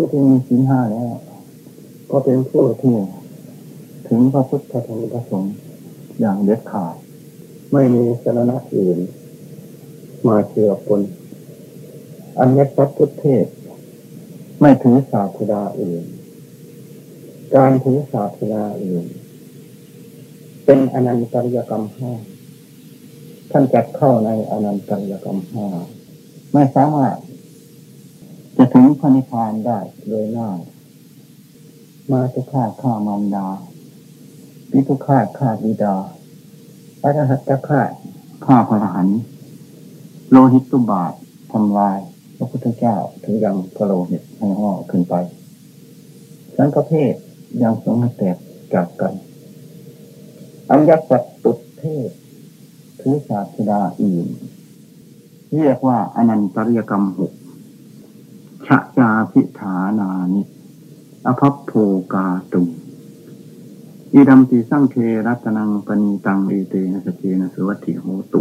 ผู้ที่มีศีลห้าแล้วก็เป็นผู้ที่ถึงพระพุทธธรรมประสงค์อย่างเด็ดขาด ไม่มีสาระอื่น มาเชื่อคนอันนี้พระพุทธเทศ ไม่ถือศาสดาอื่น การถือศาสดาอื่น เป็นอนันตริยกรรมห้าท่านจัดเข้าในอนันตริยกรรมห้าไม่สามารถ จะถึงพระนิพพานได้โดยง่ายมาจะฆ่าฆ่ามารดาปิทุฆาฆ่าบิดาพระหัตถฆ่าฆ่าพระหันโลหิตตุบาททำลาย พระพุทธเจ้าถึงยังพระโลหิตให้ห่อขึ้นไปสังฆเพศยังสงแตกจากกันอัญญปัตตุเทศถือศาสดาอื่น เรียกว่าอนันตริยกรรมหก ชะจาพิฐานานิอภัพโภกาตุงอิดัมติสังเครัตนังปณีตังเอเตนะสเจนะสวัติโหตุ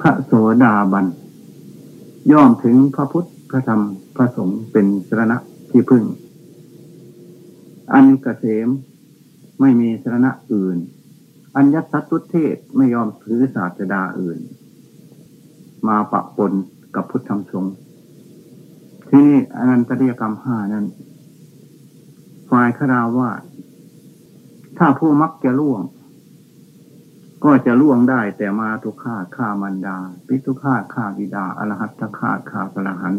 พระโสดาบัน ย่อมถึงพระพุทธพระธรรมพระสงฆ์เป็นสรณะที่พึ่ง อันกเกษมไม่มีสรณะอื่น อัญญสัตตุเทศไม่ยอมถือศาสดาอื่น มาปะปนกับพุทธธรรมสงฆ์ ที่นี่อนันตริยกรรมห้านั้นฝ่ายคราวาถ้าผู้มักจะล่วง ก็จะล่วงได้แต่มาทุกขาฆ่ามันดา ปิทุขาฆ่าบิดาอรหัตตฆ่าฆ่าพระหัน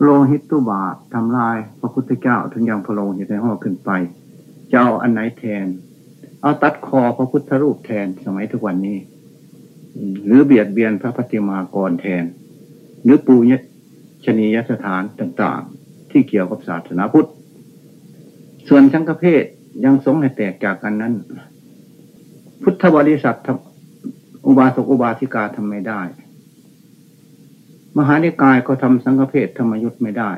โลหิตตุบาททำลายพระพุทธเจ้าถึงยังพระโลหิตในห้อขึ้นไป จะเอาอันไหนแทน เอาตัดคอพระพุทธรูปแทนสมัยทุกวันนี้หรือเบียดเบียนพระปฏิมากรแทน หรือปูเนี่ย ชนียสถานต่างๆ ที่เกี่ยวกับศาสนาพุทธ ส่วนชังกเพศยังสงให้แตกจากกันนั้น พุทธบริษัทอุบาสกอุบาสิกาทำไม่ได้ มหานิกายก็ทำสังฆเพศธรรมยุทธ์ไม่ได้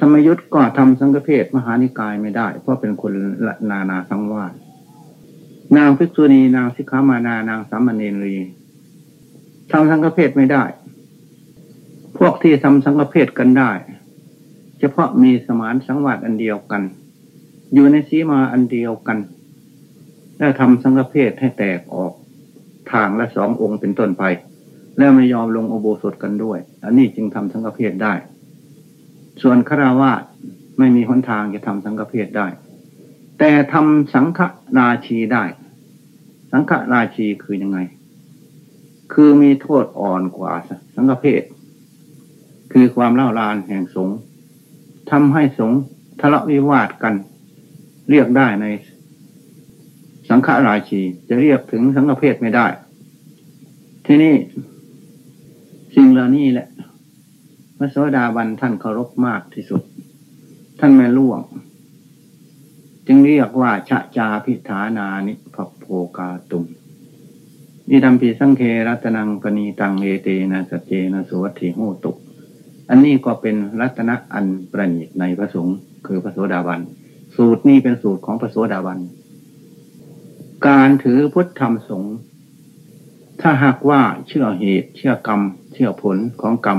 ธรรมยุทธ์ก็ทำสังฆเพศมหานิกายไม่ได้ เพราะเป็นคนละนานาสังวาสนางภิกษุณีนางสิกขามานา นางสามเณรีทำสังฆเพศไม่ได้ พวกที่ทำสังฆเพศกันได้ เฉพาะมีสมานสังวาสอันเดียวกัน อยู่ในสีมาอันเดียวกัน แล้วทำสังฆเพศให้แตกออกทางละสององค์เป็นต้นไป แล้วไม่ยอมลงอโบสถกันด้วย อันนี้จึงทำสังฆเพศได้ ส่วนฆราวาสไม่มีหนทางจะทำสังฆเพศได้ แต่ทำสังฆราชีได้ สังฆราชีคือยังไง คือมีโทษอ่อนกว่าสังฆเพศ คือความเล่าลานแห่งสงฆ์ทำให้สงฆ์ทะเลาะวิวาทกัน เรียกได้ในสังฆราชี จะเรียกถึงสังฆเพศไม่ได้ ที่นี่สิ่งเหล่านี้แหละ พระโสดาบันท่านเคารพมากที่สุด ท่านไม่ล่วง จึงเรียกว่าชะจาพิธานานิพโภกาตุมนิดัมพีสังเครัตนังปณีตังเอเตนะสเจนะสวัตถิโหตุ อันนี้ก็เป็นรัตนะอันประณีตในพระสงฆ์คือพระโสดาบัน สูตรนี้เป็นสูตรของพระโสดาบัน การถือพุทธธรรมสงฆ์ถ้าหากว่าเชื่อเหตุ เชื่อกรรม เชื่อผลของกรรม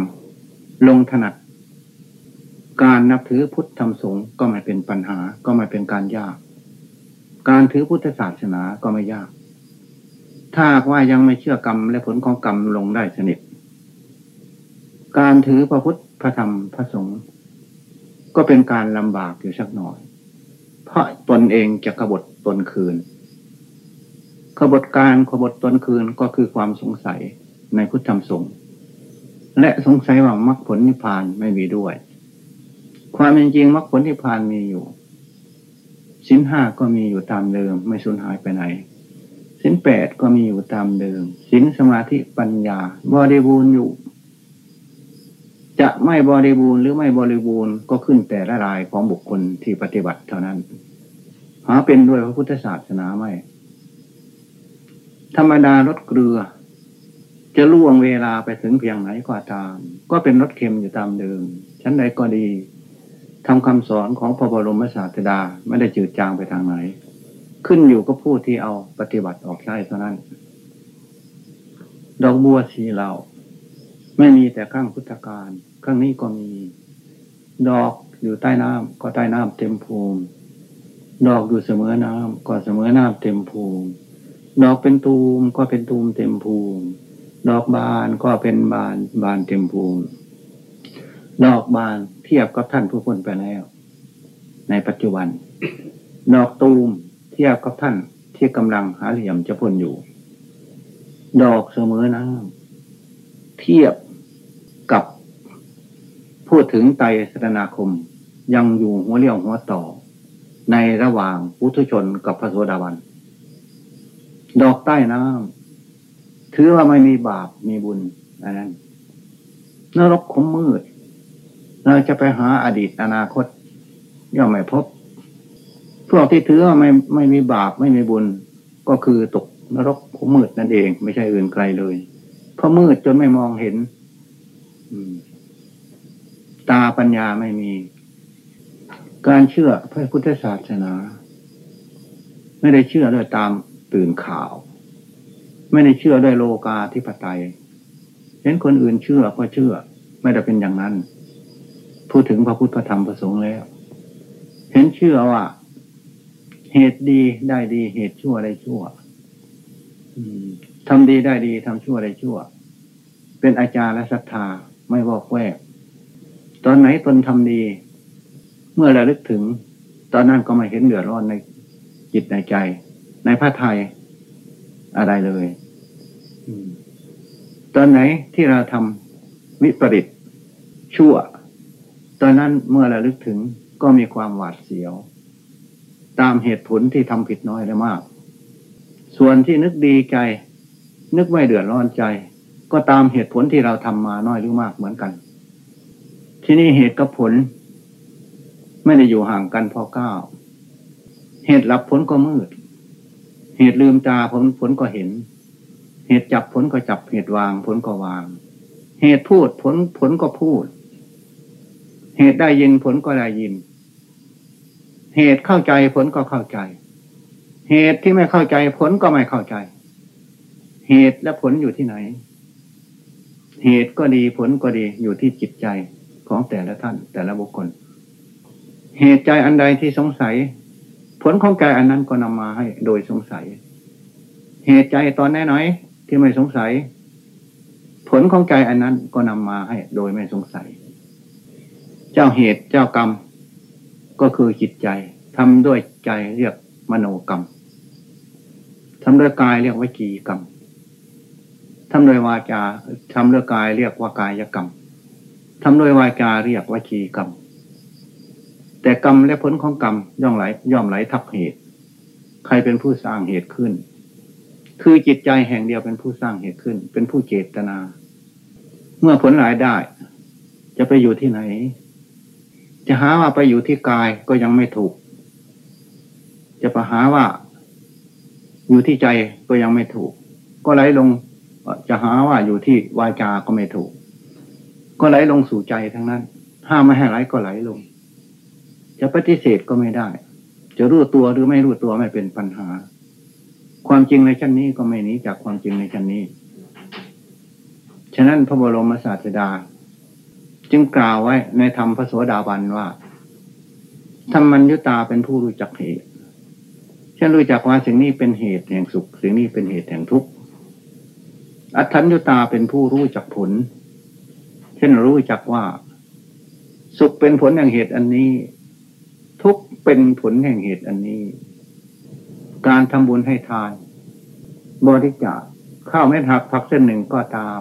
ลงถนัด การนับถือพุทธธรรมสงฆ์ก็ไม่เป็นปัญหาก็ไม่เป็นการยาก การถือพุทธศาสนาก็ไม่ยาก ถ้าว่ายังไม่เชื่อกรรมและผลของกรรมลงได้สนิท การถือพระพุทธพระธรรมพระสงฆ์ก็เป็นการลำบากอยู่สักหน่อย เพราะตนเองจะกบฏตนคืน ขบฏการขบฏตนคืนก็คือความสงสัยในพุทธธรรมสงฆ์และสงสัยว่ามรรคผลนิพพานไม่มีด้วย ความเป็นจริงมรรคผลนิพพานมีอยู่สินห้าก็มีอยู่ตามเดิม ไม่สูญหายไปไหนสินแปดก็มีอยู่ตามเดิมสินสมาธิปัญญาบริบูรณ์อยู่ จะไม่บริบูรณ์หรือไม่บริบูรณ์ก็ขึ้นแต่ละรายของบุคคลที่ปฏิบัติเท่านั้น หาเป็นด้วยพระพุทธศาสนาไม่ ธรรมดารถเกลือ จะล่วงเวลาไปถึงเพียงไหนก็ตาม ก็เป็นรถเค็มอยู่ตามเดิม ชั้นใดก็ดีทำคำสอนของพระบรมศาสดาไม่ได้จืดจางไปทางไหน ขึ้นอยู่กับผู้ที่เอาปฏิบัติออกใช้เท่านั้น ดอกบัวสีเหล่าไม่มีแต่ข้างพุทธการ ข้างนี้ก็มี ดอกอยู่ใต้น้ำก็ใต้น้ำเต็มภูมิ ดอกอยู่เสมอน้ำก็เสมอน้ำเต็มภูมิ ดอกเป็นตูมก็เป็นตูมเต็มภูมิ ดอกบานก็เป็นบานบานเต็มภูมิ ดอกบานเทียบกับท่านผู้พ้นไปแล้ว ในปัจจุบัน ดอกตูมเทียบกับท่านที่กำลังหาเหลี่ยมจะพ้นอยู่ ดอกเสมอน้ำเทียบ พูดถึงไตรสนาคมยังอยู่หัวเรี่ยวหัวต่อ ในระหว่างพุทุชนกับพระโสดาบัน ดอกใต้น้ำถือว่าไม่มีบาปมีบุญอันนั้นนรกขมมืด เราจะไปหาอดีตอนาคต ย่อมไม่พบ พวกที่ถือว่าไม่ไม่มีบาปไม่มีบุญ ก็คือตกนรกขมมืดนั่นเอง ไม่ใช่อื่นไกลเลย เพราะมืดจนไม่มองเห็น ตาปัญญาไม่มี การเชื่อพระพุทธศาสนา ไม่ได้เชื่อด้วยตามตื่นข่าว ไม่ได้เชื่อด้วยโลกาธิปไตยเห็นคนอื่นเชื่อก็เชื่อ ไม่ได้เป็นอย่างนั้น พูดถึงพระพุทธธรรมประสงค์แล้ว เห็นเชื่อว่า เหตุดีได้ดี เหตุชั่วได้ชั่วทำดีได้ดีทำชั่วได้ชั่ว เป็นอาจารย์และศรัทธาไม่บอกแวก ตอนไหนตนทำดี เมื่อระลึกถึง ตอนนั้นก็ไม่เห็นเดือดร้อนในจิตในใจ ในพระไทยอะไรเลยตอนไหนที่เราทำวิปริตชั่ว ตอนนั้นเมื่อระลึกถึงก็มีความหวาดเสียว ตามเหตุผลที่ทำผิดน้อยและมาก ส่วนที่นึกดีใจ นึกไม่เดือดร้อนใจ ก็ตามเหตุผลที่เราทำมาน้อยหรือมากเหมือนกัน ที่นี่เหตุกับผล ไม่ได้อยู่ห่างกันพอเก้า เหตุรับผลก็มืด เหตุลืมตาผลผลก็เห็น เหตุจับผลก็จับ เหตุวางผลก็วาง เหตุพูดผลผลก็พูด เหตุได้ยินผลก็ได้ยิน เหตุเข้าใจผลก็เข้าใจ เหตุที่ไม่เข้าใจผลก็ไม่เข้าใจ เหตุและผลอยู่ที่ไหน เหตุก็ดีผลก็ดีอยู่ที่จิตใจ ของแต่ละท่าน แต่ละบุคคล เหตุใจอันใดที่สงสัย ผลของใจอันนั้นก็นำมาให้โดยสงสัย เหตุใจตอนแน่น้อยที่ไม่สงสัย ผลของใจอันนั้นก็นำมาให้โดยไม่สงสัย เจ้าเหตุเจ้ากรรม ก็คือจิตใจทำด้วยใจเรียกมโนกรรมทำด้วยกายเรียกวิจีกรรมทำโดยวาจาทำด้วยกายเรียกว่ากายกรรม ทำโดยวาจาเรียกว่าชีกรรม แต่กรรมและผลของกรรมย่อมไหลย่อมไหลทับเหตุ ใครเป็นผู้สร้างเหตุขึ้น คือจิตใจแห่งเดียวเป็นผู้สร้างเหตุขึ้น เป็นผู้เจตนา เมื่อผลหลายได้ จะไปอยู่ที่ไหน จะหาว่าไปอยู่ที่กายก็ยังไม่ถูก จะไปหาว่า อยู่ที่ใจก็ยังไม่ถูก ก็ไหลลงจะหาว่าอยู่ที่วาจาก็ไม่ถูก ก็ไหลลงสู่ใจทั้งนั้น ห้ามไม่ให้ไหลก็ไหลลง จะปฏิเสธก็ไม่ได้ จะรู้ตัวหรือไม่รู้ตัวไม่เป็นปัญหา ความจริงในชั้นนี้ก็ไม่หนีจากความจริงในชั้นนี้ ฉะนั้นพระบรมศาสดา จึงกล่าวไว้ในธรรมพระโสดาบันว่าธรรมัญญุตาเป็นผู้รู้จักเหตุฉันรู้จักว่าสิ่งนี้เป็นเหตุแห่งสุข สิ่งนี้เป็นเหตุแห่งทุกข์อัตัญญตาเป็นผู้รู้จักผล ช่นรู้จักว่า สุขเป็นผลแห่งเหตุอันนี้ ทุกเป็นผลแห่งเหตุอันนี้ การทำบุญให้ทาน บริจาคข้าวเม็ดหักผักเส้นหนึ่งก็ตาม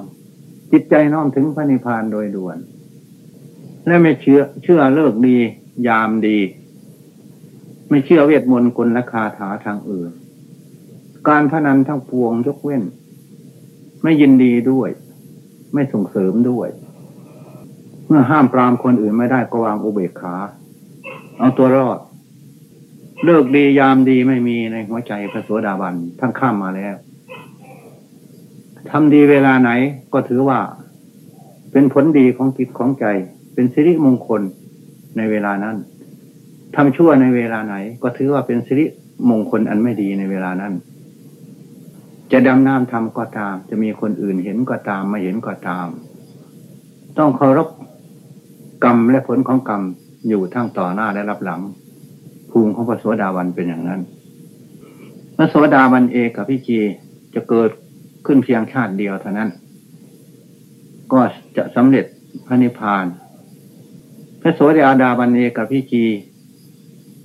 จิตใจน้อมถึงพระนิพพานโดยด่วน และไม่เชื่อเชื่อเลิกดี ยามดี ไม่เชื่อเวทมนต์กลและคาถาทางอื่น การพนันทั้งปวงยกเว้น ไม่ยินดีด้วย ไม่ส่งเสริมด้วย มื่อห้ามปรามคนอื่นไม่ได้ก็วางอุเบกขา เอาตัวรอด เลิกดียามดีไม่มีในหัวใจพระโสดาบันทั้งข้ามมาแล้วทำดีเวลาไหนก็ถือว่า เป็นผลดีของจิตของใจ เป็นสิริมงคลในเวลานั้นทำชั่วในเวลาไหน ก็ถือว่าเป็นสิริมงคลอันไม่ดีในเวลานั้น จะดำน้ำทำก็ตาม จะมีคนอื่นเห็นก็ตามไม่เห็นก็ตาม ต้องเคารพ กรรมและผลของกรรมอยู่ทั้งต่อหน้าและรับหลัง ภูมิของพระโสดาบันเป็นอย่างนั้น พระโสดาบันเอกกับพี่จีจะเกิดขึ้นเพียงชาติเดียวเท่านั้น ก็จะสำเร็จพระนิพพาน พระโสดาบันเอกกับพี่จี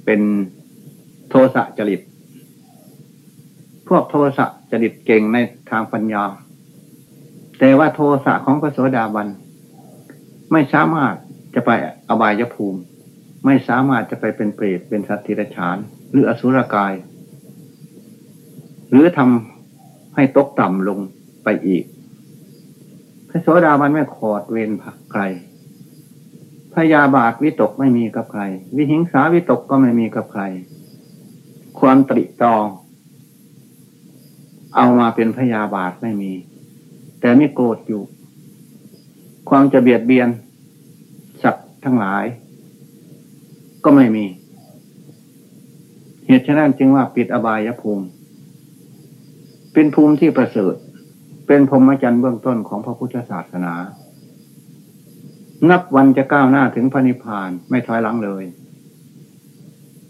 เป็นโทสะจริต พวกโทสะจริตเก่งในทางปัญญา แต่ว่าโทสะของพระโสดาบันไม่สามารถ จะไปอบายภูมิ ไม่สามารถจะไปเป็นเปรตเป็นสัตว์ทิรฉาน หรืออสุรกาย หรือทำให้ตกต่ำลงไปอีก พระโสดาบันไม่ขอดเวรผักใครพยาบาทวิตกไม่มีกับใคร วิหิงสาวิตกก็ไม่มีกับใคร ความตริตรอง เอามาเป็นพยาบาทไม่มี แต่ไม่โกรธอยู่ ความจะเบียดเบียน ทั้งหลาย ก็ไม่มี เหตุฉะนั้นจึงว่าปิดอบายภูมิ เป็นภูมิที่ประเสริฐ เป็นพรหมจรรย์เบื้องต้นของพระพุทธศาสนา นับวันจะก้าวหน้าถึงพระนิพพานไม่ถอยหลังเลย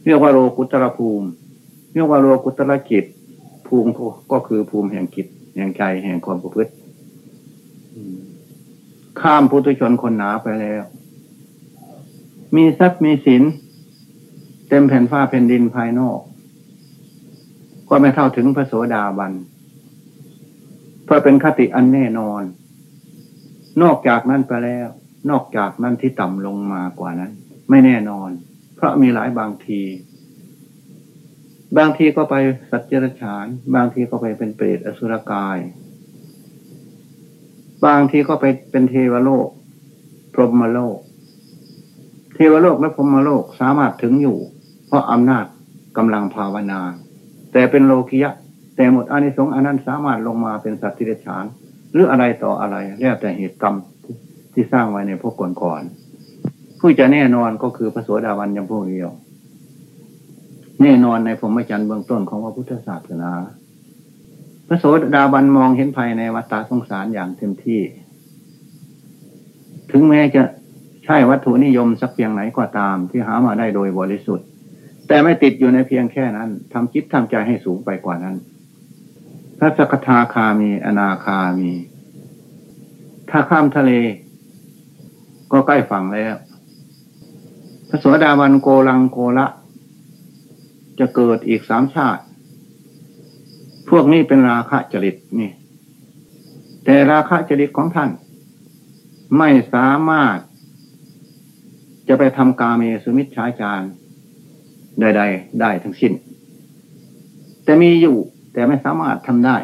เรียกว่าโลกุตระภูมิ เรียกว่าโลกุตระจิต ภูมิก็คือภูมิแห่งจิตแห่งใจแห่งความประพฤติข้ามพุทธชนคนหนาไปแล้ว มีทรัพย์มีสินเต็มแผ่นฟ้าแผ่นดินภายนอก ก็ไม่เท่าถึงพระโสดาบัน เพราะเป็นคติอันแน่นอน นอกจากนั้นไปแล้ว นอกจากนั้นที่ต่ำลงมากว่านั้น ไม่แน่นอน เพราะมีหลายบางที บางทีก็ไปสัจจรฉาน บางทีก็ไปเป็นเปรตอสุรกาย บางทีก็ไปเป็นเทวโลก พรหมโลก เทวโลกและพรมโลกสามารถถึงอยู่ เพราะอำนาจกำลังภาวนา แต่เป็นโลกิยะ แต่หมดอานิสงส์อนั้นสามารถลงมาเป็นสัตว์ที่เดชาน หรืออะไรต่ออะไรแล้วแต่เหตุกรรมที่สร้างไว้ในพวกก่อนๆผู้จะแน่นอนก็คือพระโสดาบันยังพวกเดียว แน่นอนในพรหมจรรย์เบื้องต้นของพระพุทธศาสนาพระโสดาบันมองเห็นภายในวัฏฏะสงสารอย่างเต็มที่ ถึงแม้จะ ใช่วัตถุนิยมสักเพียงไหนก็ตามที่หามาได้โดยบริสุทธิ์ แต่ไม่ติดอยู่ในเพียงแค่นั้นทำคิดทำใจให้สูงไปกว่านั้น พระสกทาคามีอนาคามี ถ้าข้ามทะเล ก็ใกล้ฝั่งแล้ว พระสวสดาวันโกลังโกละจะเกิดอีกสามชาติ พวกนี้เป็นราคะจริตนี่ แต่ราคะจริตของท่าน ไม่สามารถ จะไปทำกาเมสุมิชฌาจารใดๆได้ทั้งสิ้น แต่มีอยู่แต่ไม่สามารถทำได้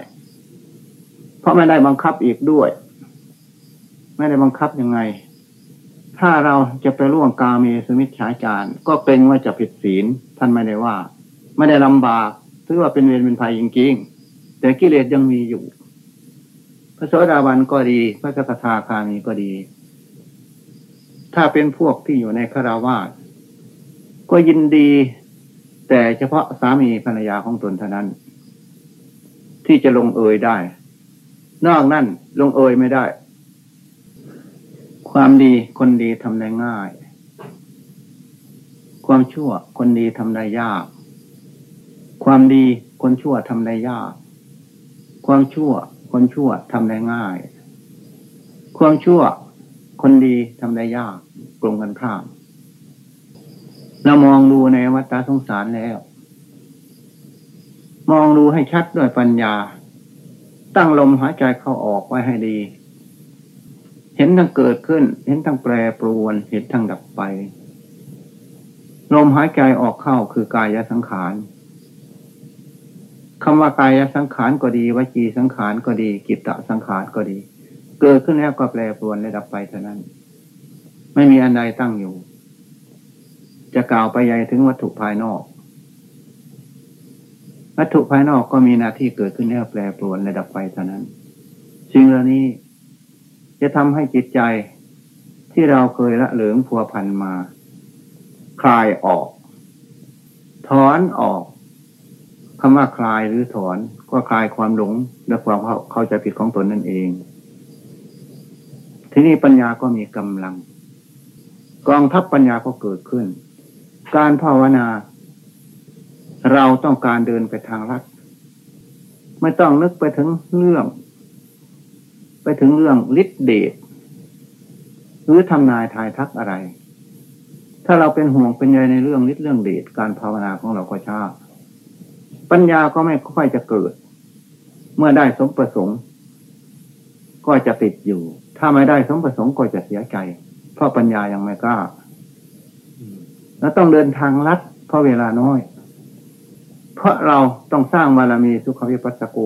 เพราะไม่ได้บังคับอีกด้วย ไม่ได้บังคับยังไง ถ้าเราจะไปล่วงกาเมสุมิชฌาจารก็เกรงว่าจะผิดศีลท่านไม่ได้ว่า ไม่ได้ลำบากถือว่าเป็นเวรเป็นภัยจริงๆ แต่กิเลสยังมีอยู่ พระโสดาบันก็ดี พระสกทาคามีก็ดี ถ้าเป็นพวกที่อยู่ในคาราวาสก็ยินดี แต่เฉพาะสามีภรรยาของตนเท่านั้น ที่จะลงเอยได้ นอกนั้นลงเอยไม่ได้ ความดีคนดีทำได้ง่าย ความชั่วคนดีทำได้ยาก ความดีคนชั่วทำได้ยาก ความชั่วคนชั่วทำได้ง่าย ความชั่ว คนดีทำได้ยากกลงกันข้ามเรามองดูในวัฏสงสารแล้ว มองดูให้ชัดด้วยปัญญา ตั้งลมหายใจเข้าออกไว้ให้ดี เห็นทั้งเกิดขึ้น เห็นทั้งแปรปรวน เห็นทั้งดับไป ลมหายใจออกเข้าคือกายสังขารคำว่ากายสังขารก็ดีวจีสังขารก็ดี กิตตสังขารก็ดี เกิดขึ้นแล้วก็แปรปรวนและดับไปเท่านั้น ไม่มีอันใดตั้งอยู่ จะกล่าวไปใหญ่ถึงวัตถุภายนอก วัตถุภายนอกก็มีหน้าที่เกิดขึ้นแล้วแปรปรวนและดับไปเท่านั้น สิ่งเหล่านี้จะทำให้จิตใจที่เราเคยละเหลืองพัวพันมา คลายออก ถอนออกคำว่าคลายหรือถอน ก็คลายความหลงและความเข้าใจผิดของตนนั่นเอง ทีนี้ปัญญาก็มีกำลัง กองทัพปัญญาก็เกิดขึ้น การภาวนา เราต้องการเดินไปทางลัดไม่ต้องนึกไปถึงเรื่อง ไปถึงเรื่องฤทธิเดชหรือทำนายทายทักอะไร ถ้าเราเป็นห่วงเป็นใยในเรื่องฤทธิเรื่องเดชการภาวนาของเราก็ช้าปัญญาก็ไม่ค่อยจะเกิด เมื่อได้สมประสงค์ ก็จะติดอยู่ ถ้าไม่ได้สมประสงค์ก็จะเสียใจ เพราะปัญญายังไม่กล้า แล้วต้องเดินทางลัด เพราะเวลาน้อย เพราะเราต้องสร้างบารมีสุขวิปัสสโก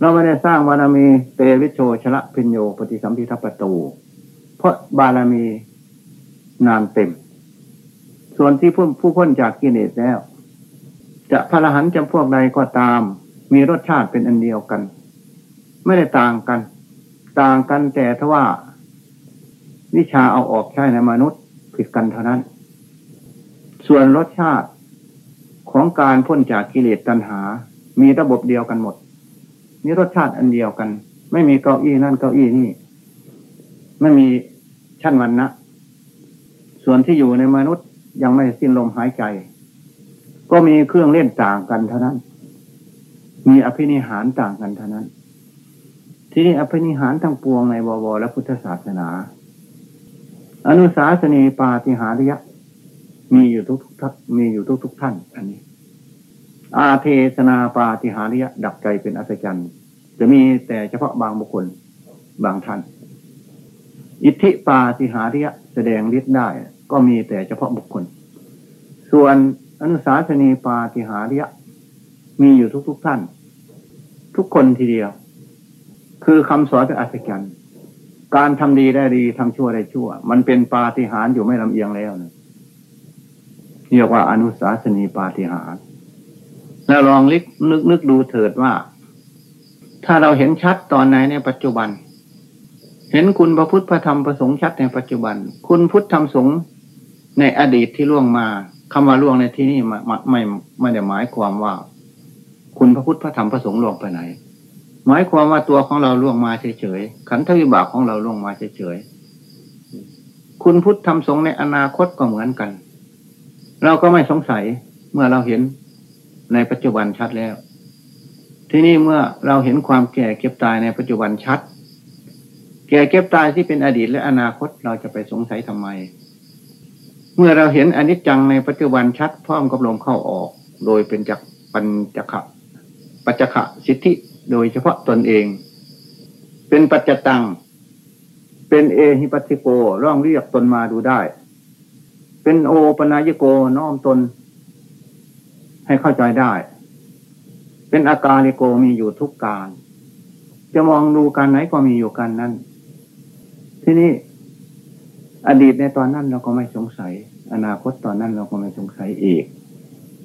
เราไม่ได้สร้างบารมีเตวิโชชละพิญโยปฏิสัมพิทัปตู เพราะบารมีนานเต็ม ส่วนที่ผู้ผู้พ้นจากกิเลสแล้ว จะพระรหันต์จำพวกใดก็ตาม มีรสชาติเป็นอันเดียวกัน ไม่ได้ต่างกัน ต่างกันแต่ทว่า วิชาเอาออกใช้ในมนุษย์ผิดกันเท่านั้น ส่วนรสชาติของการพ้นจากกิเลสตัณหา มีระบบเดียวกันหมด มีรสชาติอันเดียวกัน ไม่มีเก้าอี้นั่นเก้าอี้นี่ ไม่มีชั้นวันนะส่วนที่อยู่ในมนุษย์ยังไม่สิ้นลมหายใจ ก็มีเครื่องเล่นต่างกันเท่านั้น มีอภินิหารต่างกันเท่านั้น ทีนี้อภินิหารทั้งปวงในบวรและพุทธศาสนา อนุสาสนีปาฏิหาริยะ มีอยู่ทุกทุกมีอยู่ทุกทุกท่าน อันนี้ อาเทศนาปาฏิหาริยะ ดับใจเป็นอัศจรรย์จะมีแต่เฉพาะบางบุคคลบางท่าน อิทธิปาฏิหาริยะ แสดงฤทธิ์ได้ ก็มีแต่เฉพาะบุคคล ส่วนอนุสาสนีปาฏิหาริยะ มีอยู่ทุกๆทท่าน ทุกคนทีเดียว คือคำสอนเป็นอัศจรรย์ การทำดีได้ดีทำชั่วได้ชั่ว มันเป็นปาฏิหาริย์อยู่ไม่ลำเอียงแล้วนะเรียกว่าอนุสาสนีปาฏิหาริย์แล้วลองลิกนึกนึกดูเถิดว่า ถ้าเราเห็นชัดตอนไหนในปัจจุบัน เห็นคุณพระพุทธพระธรรมพระสงฆ์ชัดในปัจจุบัน คุณพุทธธรรมสงฆ์ในอดีตที่ล่วงมาคำว่าล่วงในที่นี้ไม่ไม่ไม่ได้หมายความว่า คุณพระพุทธพระธรรมพระสงฆ์ล่วงไปไหน หมายความว่าตัวของเราล่วงมาเฉยๆขันธวิบากของเราล่วงมาเฉยๆคุณพุทธธรรมสงในอนาคตก็เหมือนกัน เราก็ไม่สงสัยเมื่อเราเห็นในปัจจุบันชัดแล้ว ที่นี่เมื่อเราเห็นความแก่เก็บตายในปัจจุบันชัด แก่เก็บตายที่เป็นอดีตและอนาคตเราจะไปสงสัยทำไม เมื่อเราเห็นอนิจจังในปัจจุบันชัดพร้อมกับลมเข้าออก โดยเป็นจักปัญจขะปัจจขะสิทธิ โดยเฉพาะตนเอง เป็นปัจจตัง เป็นเอหิปัสสิโกร่องเรียกตนมาดูได้ เป็นโอปนายโกน้อมตน ให้เข้าใจได้ เป็นอาการลิโกมีอยู่ทุกการ จะมองดูการไหนก็มีอยู่การนั้น ที่นี่อดีตในตอนนั้นเราก็ไม่สงสัย อนาคตตอนนั้นเราก็ไม่สงสัยอีก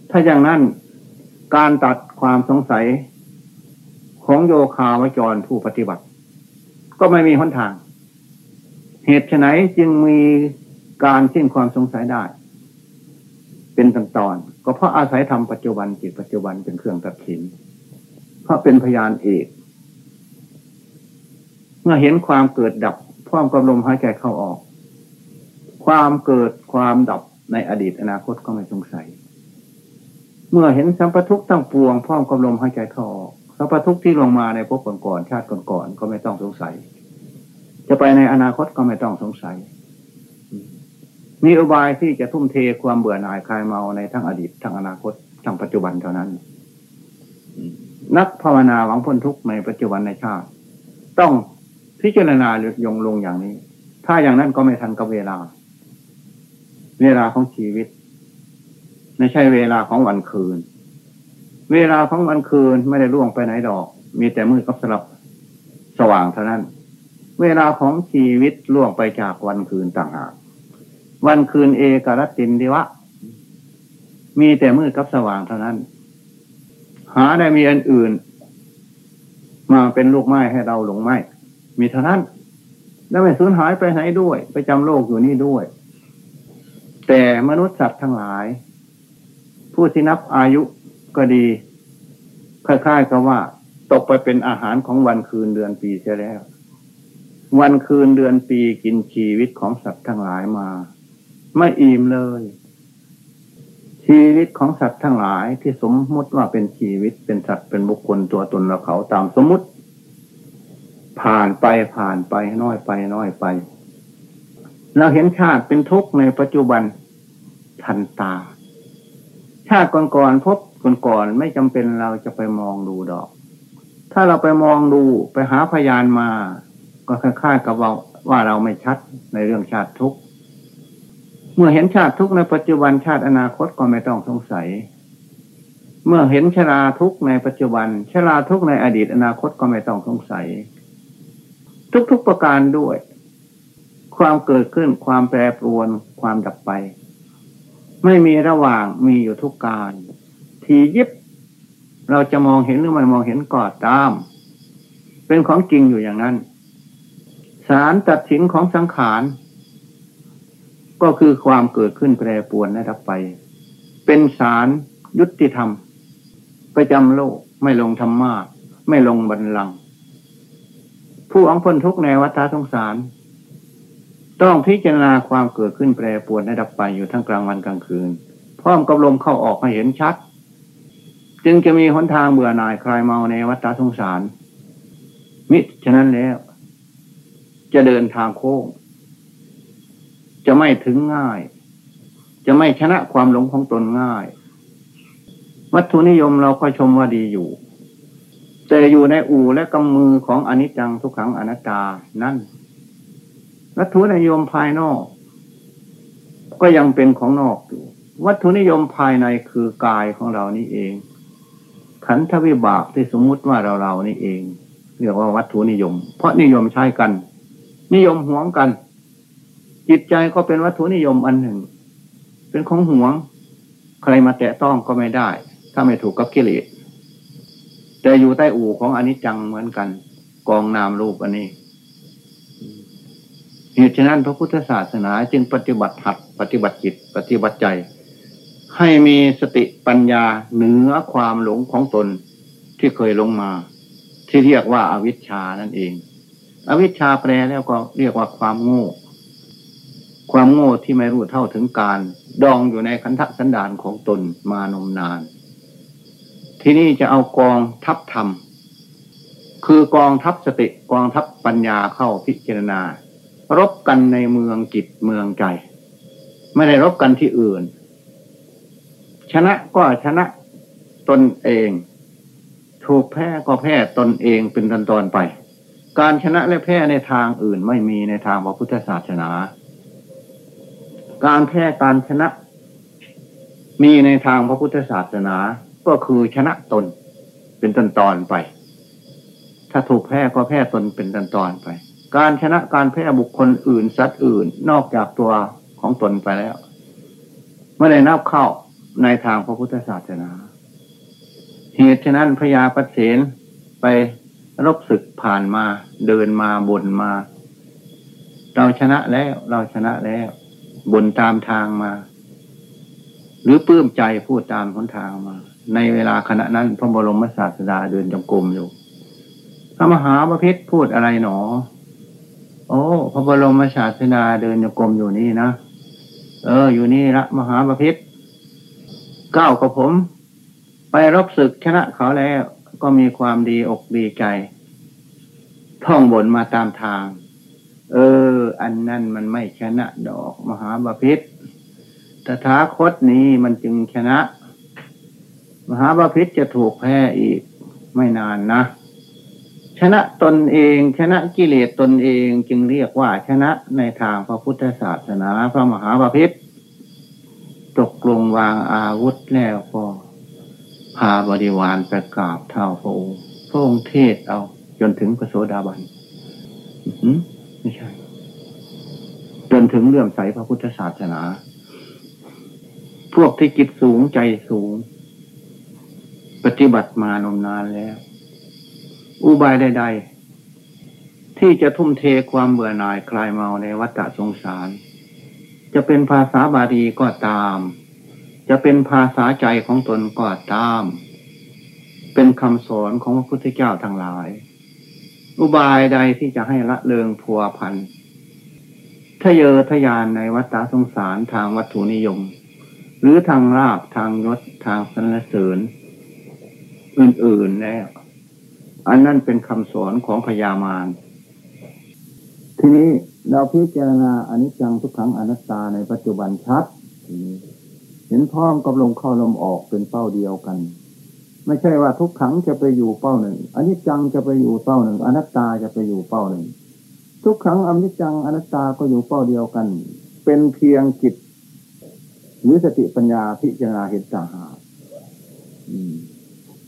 ถ้าอย่างนั้นการตัดความสงสัย ของโยคาวจรผู้ปฏิบัติ ก็ไม่มีหนทาง เหตุไฉนจึงมีการสิ้นความสงสัยได้ เป็นตอนตอนก็เพราะอาศัยทำปัจจุบันจิตปัจจุบันเป็นเครื่องตัดสิน เพราะเป็นพยานเอกเมื่อเห็นความเกิดดับพร้อมกับลมหายใจเข้าออก ความเกิดความดับในอดีตอนาคตก็ไม่สงสัย เมื่อเห็นสัมปทุกตั้งปวงพร้อมกับลมหายใจเข้าออก สัมประทุกที่ลงมาในภพก่อนๆชาติก่อนๆก็ไม่ต้องสงสัย จะไปในอนาคตก็ไม่ต้องสงสัย มีอุบายที่จะทุ่มเทความเบื่อหน่ายคลายเมาในทั้งอดีตทั้งอนาคตทั้งปัจจุบันเท่านั้น นักภาวนาหวังพ้นทุกข์ในปัจจุบันในชาติ ต้องพิจารณาลดยงลงอย่างนี้ ถ้าอย่างนั้นก็ไม่ทันกับเวลา เวลาของชีวิต ไม่ใช่เวลาของวันคืน เวลาของวันคืนไม่ได้ล่วงไปไหนดอก มีแต่มืดกับสลับสว่างเท่านั้น เวลาของชีวิตล่วงไปจากวันคืนต่างหากวันคืนเอกรัตตินดีวะ มีแต่มืดกับสว่างเท่านั้น หาได้มีอันอื่น มาเป็นลูกไม้ให้เราหลงไม้มีเท่านั้น แล้วไม่สูญหายไปไหนด้วย ไปจำโลกอยู่นี่ด้วย แต่มนุษย์สัตว์ทั้งหลาย ผู้ที่นับอายุ ก็ดีคล้ายๆกับว่า ตกไปเป็นอาหารของวันคืนเดือนปีเสียแล้ว วันคืนเดือนปีกินชีวิตของสัตว์ทั้งหลายมา ไม่อิ่มเลย ชีวิตของสัตว์ทั้งหลายที่สมมุติว่าเป็นชีวิตเป็นสัตว์เป็นบุคคลตัวตนเราเขาตามสมมุติ ผ่านไปผ่านไปน้อยไปน้อยไปเราเห็นชาติเป็นทุกข์ในปัจจุบันทันตา ชาติก่อนๆพบ ก่อนๆไม่จำเป็นเราจะไปมองดูดอก ถ้าเราไปมองดูไปหาพยานมา ก็คล้ายๆกับว่าว่าเราไม่ชัดในเรื่องชาติทุกข์เมื่อเห็นชาติทุกข์ในปัจจุบันชาติอนาคตก็ไม่ต้องสงสัย เมื่อเห็นชราทุกข์ในปัจจุบัน ชราทุกข์ในอดีตอนาคตก็ไม่ต้องสงสัย ทุกๆประการด้วย ความเกิดขึ้นความแปรปรวนความดับไป ไม่มีระหว่างมีอยู่ทุกการ ทียิบ เราจะมองเห็นหรือไม่มองเห็นก็ตาม เป็นของจริงอยู่อย่างนั้นสารตัดสินของสังขาร ก็คือความเกิดขึ้นแปรปรวนและดับไป เป็นสารยุติธรรมประจำโลกไม่ลงธรรมะไม่ลงบันลัง ผู้อังพ้นทุกในวัฏสงสาร ต้องพิจารณาความเกิดขึ้นแปรปรวนและดับไปอยู่ทั้งกลางวันกลางคืน พร้อมกับลมเข้าออกให้เห็นชัด จึงจะมีหนทางเบื่อหน่ายคลายเมาในวัฏสงสาร มิฉะนั้นแล้ว จะเดินทางโค้ง จะไม่ถึงง่าย จะไม่ชนะความหลงของตนง่าย วัตถุนิยมเราก็ชมว่าดีอยู่ แต่อยู่ในอู่และกำมือของอนิจจังทุกขังอนัตตานั่นวัตถุนิยมภายนอก ก็ยังเป็นของนอกอยู่ วัตถุนิยมภายในคือกายของเรานี่เอง ขันธวิบากที่สมมุติว่าเราเรานี่เอง เรียกว่าวัตถุนิยม เพราะนิยมใช้กัน นิยมหวงกัน จิตใจก็เป็นวัตถุนิยมอันหนึ่ง เป็นของหวง ใครมาแตะต้องก็ไม่ได้ ถ้าไม่ถูกกับกิเลสแต่อยู่ใต้อู่ของอนิจจังเหมือนกัน กองนามรูปอันนี้เหตุฉะนั้นพระพุทธศาสนาจึงปฏิบัติหัดปฏิบัติจิตปฏิบัติใจ ให้มีสติปัญญาเหนือความหลงของตนที่เคยลงมา ที่เรียกว่าอาวิชชานั่นเอง อวิชชาแปลแล้วก็เรียกว่าความโง่ ความโง่ที่ไม่รู้เท่าถึงการ ดองอยู่ในคันธสันดานของตนมานมนาน ที่นี่จะเอากองทัพธรรม คือกองทัพสติกองทัพปัญญาเข้าพิจารณา รบกันในเมืองจิตเมืองใจ ไม่ได้รบกันที่อื่น ชนะก็ชนะตนเอง ถูกแพ้ก็แพ้ตนเองเป็นตอนตอนไป การชนะและแพ้ในทางอื่นไม่มีในทางพระพุทธศาสนา การแพ้การชนะ มีในทางพระพุทธศาสนา ก็คือชนะตนเป็นตอนตอนไป ถ้าถูกแพ้ก็แพ้ตนเป็นตอนตอนไป การชนะการแพ้บุคคลอื่นสัตว์อื่นนอกจากตัวของตนไปแล้วไม่ได้นับเข้า ในทางพระพุทธศาสนา เหตุฉะนั้นพญาปเสนไปรบศึกผ่านมาเดินมาบนมา เราชนะแล้วเราชนะแล้วบนตามทางมา หรือปลื้มใจพูดตามคนทางมา ในเวลาขณะนั้นพระบรมศาสดาเดินจงกรมอยู่พระมหาปพิธพูดอะไรหนอ โอ้ พระบรมศาสดาเดินจงกรมอยู่นี่นะ เออ อยู่นี่ละมหาปพิธ ก้าวกับผม ไปรบศึกชนะเขาแล้วก็มีความดีอกดีใจ ท่องบนมาตามทาง เออ อันนั้นมันไม่ชนะดอกมหาบาพิษตถาคตนี้มันจึงชนะ มหาบาพิษจะถูกแพ้อีกไม่นานนะ ชนะตนเองชนะกิเลสตนเองจึงเรียกว่าชนะในทางพระพุทธศาสนาพระมหาบาพิษ ตกลงวางอาวุธแล้วก็ พาบริวารไปกราบเท่าพระองค์พระองค์เทศเอาจนถึงพระโสดาบันไม่ใช่ จนถึงเรื่องใสพระพุทธศาสนา พวกที่จิตสูงใจสูง ปฏิบัติมานมนานแล้ว อุบายใด ๆ ที่จะทุ่มเทความเบื่อหน่ายคลายเมาในวัฏสงสาร จะเป็นภาษาบาลีก็ตาม จะเป็นภาษาใจของตนก็ตาม เป็นคำสอนของพระพุทธเจ้าทั้งหลาย อุบายใดที่จะให้ละเลิงพัวพันทะเยอทะยานในวัฏสงสารทางวัตถุนิยม หรือทางราบทางยศทางสรรเสริญ อื่นๆแล้วอันนั้นเป็นคำสอนของพญามารทีนี้ เราพิจารณาอนิจจังทุกขังอนัตตาในปัจจุบันชัดเห็นพ้อมกับลงเข้าลมออกเป็นเป้าเดียวกัน ไม่ใช่ว่าทุกขังจะไปอยู่เป้าหนึ่งอนิจจังจะไปอยู่เป้าหนึ่งอนัตตาจะไปอยู่เป้าหนึ่ง ทุกขังอนิจจังอนัตตาก็อยู่เป้าเดียวกัน เป็นเพียงจิตหรือสติปัญญาพิจารณาเห็นต่างหาก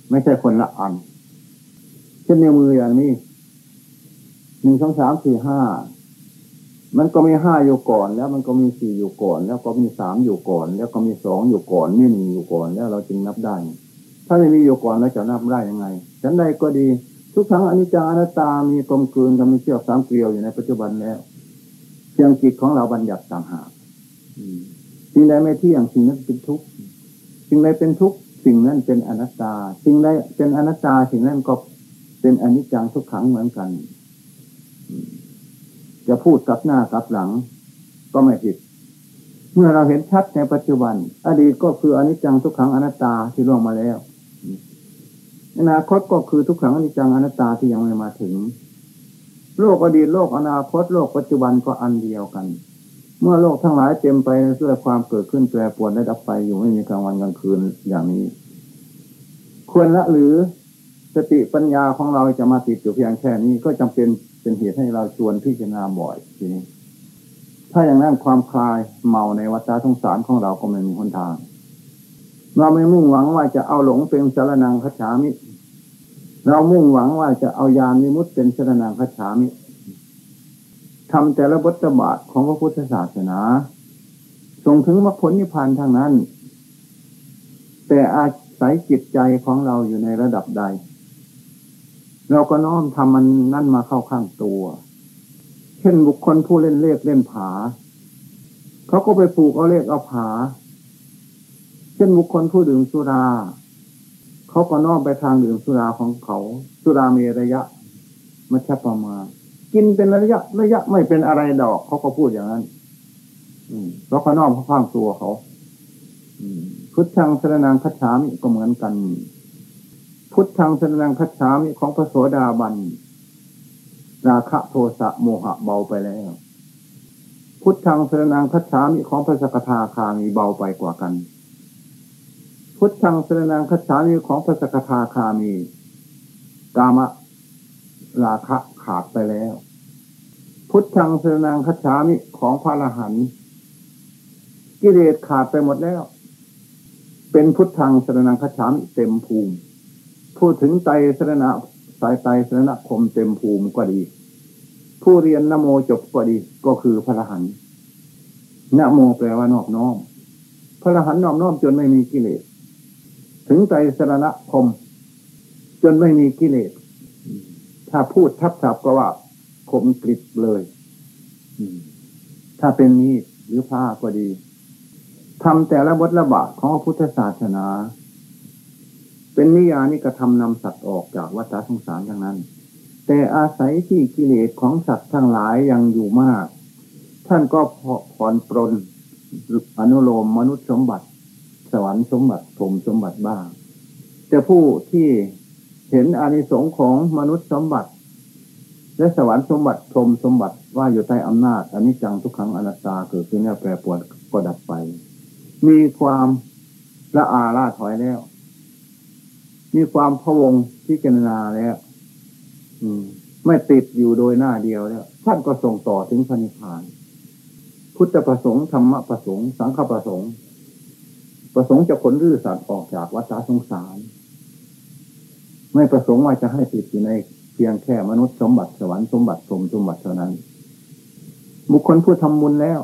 ไม่ใช่คนละอัน เช่นนิ้วมืออย่างนี้หนึ่งสองสามสี่ห้า มันก็มีห้าอยู่ก่อนแล้วมันก็มีสี่อยู่ก่อน แล้วก็มีสามอยู่ก่อน แล้วก็มีสองอยู่ก่อนมีหนึ่งอยู่ก่อนแล้วเราจึงนับได้ ถ้าไม่มีอยู่ก่อนเราจะนับได้ยังไงฉันใดก็ดี ทุกครั้งอนิจจานัตตามีกลมกลืนกับมีเชือกสามเกลียวอยู่ในปัจจุบันแล้วเพียงจิตของเราบัญญัติต่างหากสิ่งใดไม่เที่ยงสิ่งนั้นเป็นทุกข์สิ่งใดเป็นทุกข์สิ่งนั้นเป็นอนัตตาสิ่งใดเป็นอนัตตาสิ่งนั้นก็เป็นอนิจจังทุกขังเหมือนกัน จะพูดกับหน้ากับหลัง ก็ไม่ผิด เมื่อเราเห็นชัดในปัจจุบัน อดีตก็คืออนิจจังทุกขังอนัตตาที่ล่วงมาแล้วอนาคตก็คือทุกขังอนิจจังอนัตตาที่ยังไม่มาถึง โลกอดีตโลกอนาคต โลกปัจจุบันก็อันเดียวกัน เมื่อโลกทั้งหลายเต็มไปด้วยความเกิดขึ้นแปรปรวนและดับไปอยู่ไม่มีกลางวันกลางคืนอย่างนี้ ควรละหรือสติปัญญาของเราจะมาติดอยู่เพียงแค่นี้ก็จำเป็น เป็นเหตุให้เราชวนพิจารณาบ่อยทีนี้ ถ้าอย่างนั้นความคลายเมาในวัฏสงสารของเราก็ไม่มีหนทาง เราไม่มุ่งหวังว่าจะเอาหลงเป็นสารนังคัจฉามิ เรามุ่งหวังว่าจะเอายานมิมุตเป็นสารนังคัจฉามิทำแต่ละบทบาทของพระพุทธศาสนาส่งถึงมรรคผลนิพพานทางนั้น แต่อาศัยจิตใจของเราอยู่ในระดับใด เราก็น้อมทำมันนั่นมาเข้าข้างตัว เช่นบุคคลผู้เล่นเลขเล่นผา เขาก็ไปปลูกเอาเลขเอาผา เช่นบุคคลผู้ดื่มสุรา เขาก็น้อมไปทางดื่มสุราของเขา สุรามีระยะมัชประมา กินเป็นระยะ ระยะไม่เป็นอะไรดอก เขาก็พูดอย่างนั้น อืมแล้วเขาน้อมเข้าข้างตัวเขา อืมพุทธังสรนังคัจฉามิก็เหมือนกัน พุทธังสนังคัจฉามิของพระโสดาบัน ราคะโทสะโมหะเบาไปแล้ว พุทธังสนังคัจฉามิของพระสกทาคามีเบาไปกว่ากัน พุทธังสนังคัจฉามิของพระสกทาคามีกามะราคะขาดไปแล้ว พุทธังสนังคัจฉามิของพระอรหันต์กิเลสขาดไปหมดแล้ว เป็นพุทธังสนังคัจฉามิเต็มภูมิ พูดถึงไตสรณะสายไตสรณคมเต็มภูมิก็ดี ผู้เรียนนโมจบก็ดีก็คือพระหันนโมแปลว่านอบน้อมพระหันนอบน้อมจนไม่มีกิเลส ถึงไตสรณคม จนไม่มีกิเลส ถ้าพูดทับศัพท์ก็ว่าคมกริบเลยถ้าเป็นมีดหรือผ้าก็ดีทำแต่ละบทระบาดของพุทธศาสนา เป็นนิยานิกระทำนำสัตว์ออกจากวัฏสงสารอย่างนั้น แต่อาศัยที่กิเลสของสัตว์ทั้งหลายยังอยู่มาก ท่านก็ผ่อนปรนอนุโลมมนุษย์สมบัติ สวรรค์สมบัติผมสมบัติบ้าง แต่ผู้ที่เห็นอานิสงส์ของมนุษย์สมบัติ และสวรรค์สมบัติพรมสมบัติว่าอยู่ใต้อำนาจอันนี้จังทุกครั้งอนัตตาเกิดขึ้นแล้วแปรปรวนก็ดับไป มีความละอาล่าถอยแล้ว มีความพะวงพิจารณาแล้วอืมไม่ติดอยู่โดยหน้าเดียวแล้วท่านก็ส่งต่อถึงพระนิพพาน พุทธประสงค์ธรรมประสงค์ สังฆประสงค์ ประสงค์จะผลรื้อสัตว์ออกจากวัฏสงสาร ไม่ประสงค์ว่าจะให้ติดอยู่ในเพียงแค่มนุษย์สมบัติสวรรค์สมบัติสมสมบัติเท่านั้น บุคคลผู้ทำบุญแล้ว